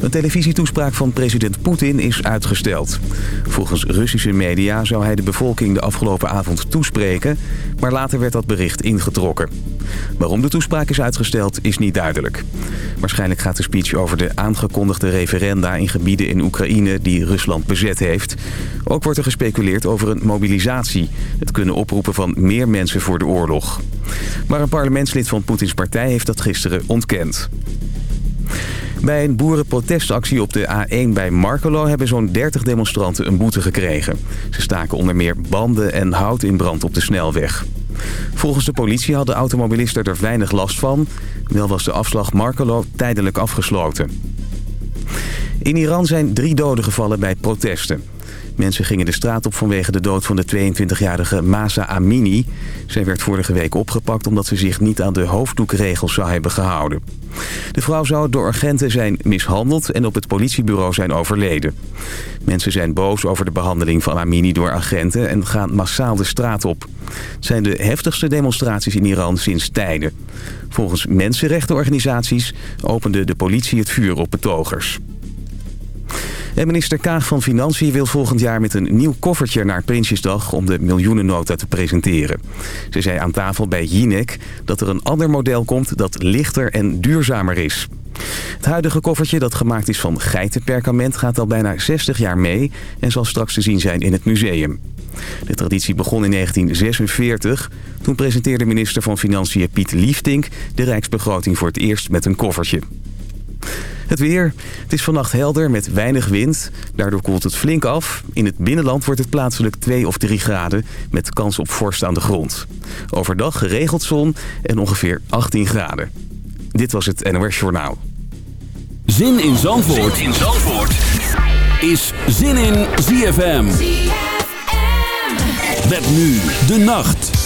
Een televisietoespraak van president Poetin is uitgesteld. Volgens Russische media zou hij de bevolking de afgelopen avond toespreken... maar later werd dat bericht ingetrokken. Waarom de toespraak is uitgesteld is niet duidelijk. Waarschijnlijk gaat de speech over de aangekondigde referenda in gebieden in Oekraïne die Rusland bezet heeft. Ook wordt er gespeculeerd over een mobilisatie. Het kunnen oproepen van meer mensen voor de oorlog. Maar een parlementslid van Poetins partij heeft dat gisteren ontkend. Bij een boerenprotestactie op de A1 bij Markelo hebben zo'n 30 demonstranten een boete gekregen. Ze staken onder meer banden en hout in brand op de snelweg. Volgens de politie hadden automobilisten er weinig last van. Wel was de afslag Markelo tijdelijk afgesloten. In Iran zijn drie doden gevallen bij protesten. Mensen gingen de straat op vanwege de dood van de 22-jarige Masa Amini. Zij werd vorige week opgepakt omdat ze zich niet aan de hoofddoekregels zou hebben gehouden. De vrouw zou door agenten zijn mishandeld en op het politiebureau zijn overleden. Mensen zijn boos over de behandeling van Amini door agenten en gaan massaal de straat op. Het zijn de heftigste demonstraties in Iran sinds tijden. Volgens mensenrechtenorganisaties opende de politie het vuur op betogers. En minister Kaag van Financiën wil volgend jaar met een nieuw koffertje naar Prinsjesdag om de miljoenennota te presenteren. Ze zei aan tafel bij Jinek dat er een ander model komt dat lichter en duurzamer is. Het huidige koffertje dat gemaakt is van geitenperkament gaat al bijna 60 jaar mee en zal straks te zien zijn in het museum. De traditie begon in 1946. Toen presenteerde minister van Financiën Piet Liefdink de rijksbegroting voor het eerst met een koffertje. Het weer. Het is vannacht helder met weinig wind. Daardoor koelt het flink af. In het binnenland wordt het plaatselijk 2 of 3 graden... met kans op vorst aan de grond. Overdag geregeld zon en ongeveer 18 graden. Dit was het NOS Journaal. Zin in Zandvoort, zin in Zandvoort. is Zin in ZFM. ZFM. Met nu de nacht.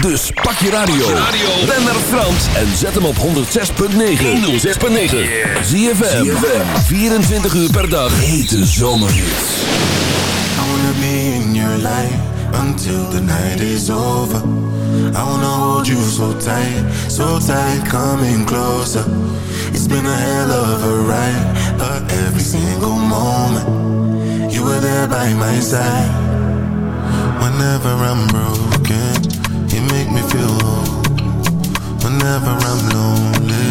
Dus pak je radio, ren naar Frans en zet hem op 106.9. 106.9. Zie je 24 uur per dag. Hete zomerhits. I wanna be in your life until the night is over. I wanna hold you so tight, so tight, coming closer. It's been a hell of a ride, but every single moment you were there by my side. Whenever I'm broken, you make me feel. Whenever I'm lonely,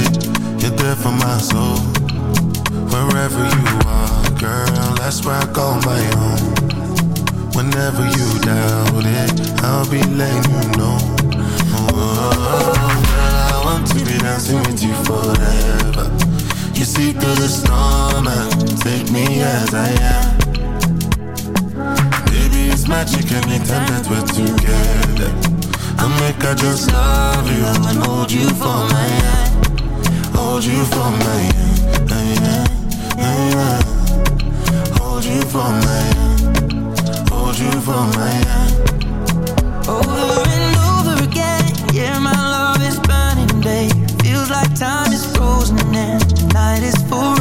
you're there for my soul. Wherever you are, girl, that's where I call my home. Whenever you doubt it, I'll be letting you know. Oh, girl, I want to be dancing with you forever. You see through the storm and take me as I am it's magic anytime that we're together. I make I just love you and hold you for my hand. Hold you for my hand. Hold you for my hand. Hold you for my hand. Over and over again, yeah, my love is burning, babe. Feels like time is frozen and the night is for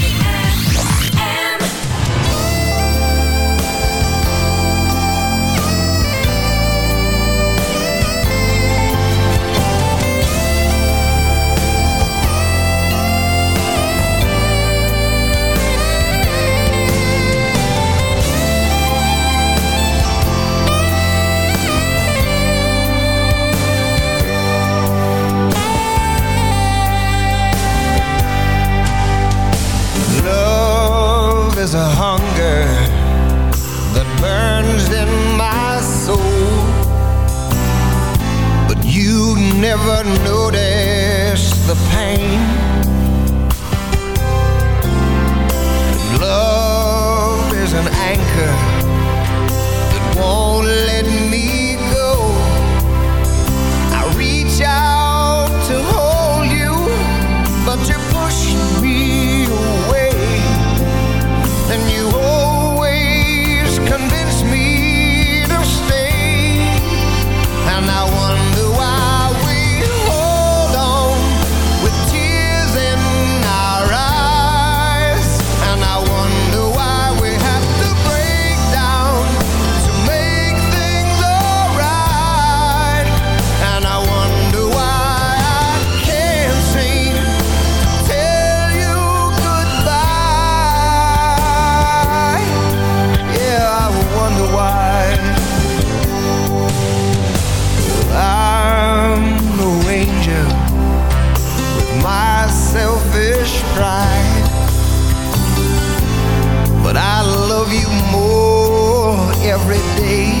every day.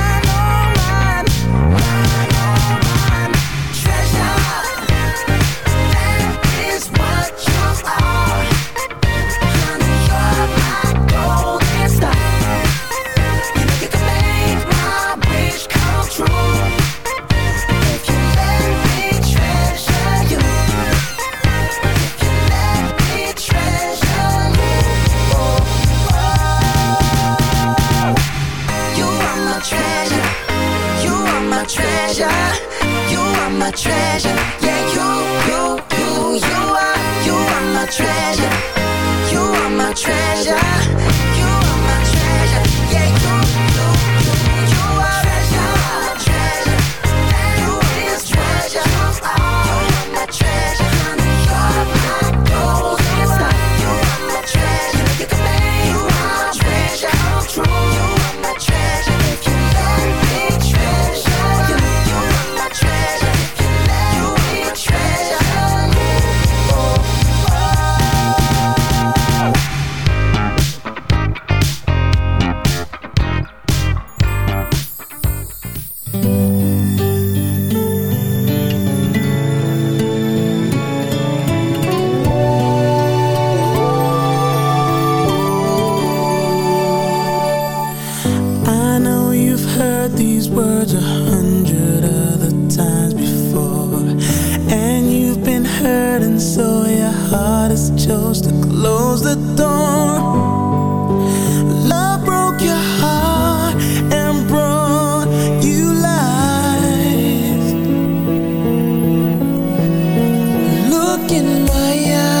in mijn eyes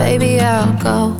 baby, I'll go.